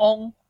ong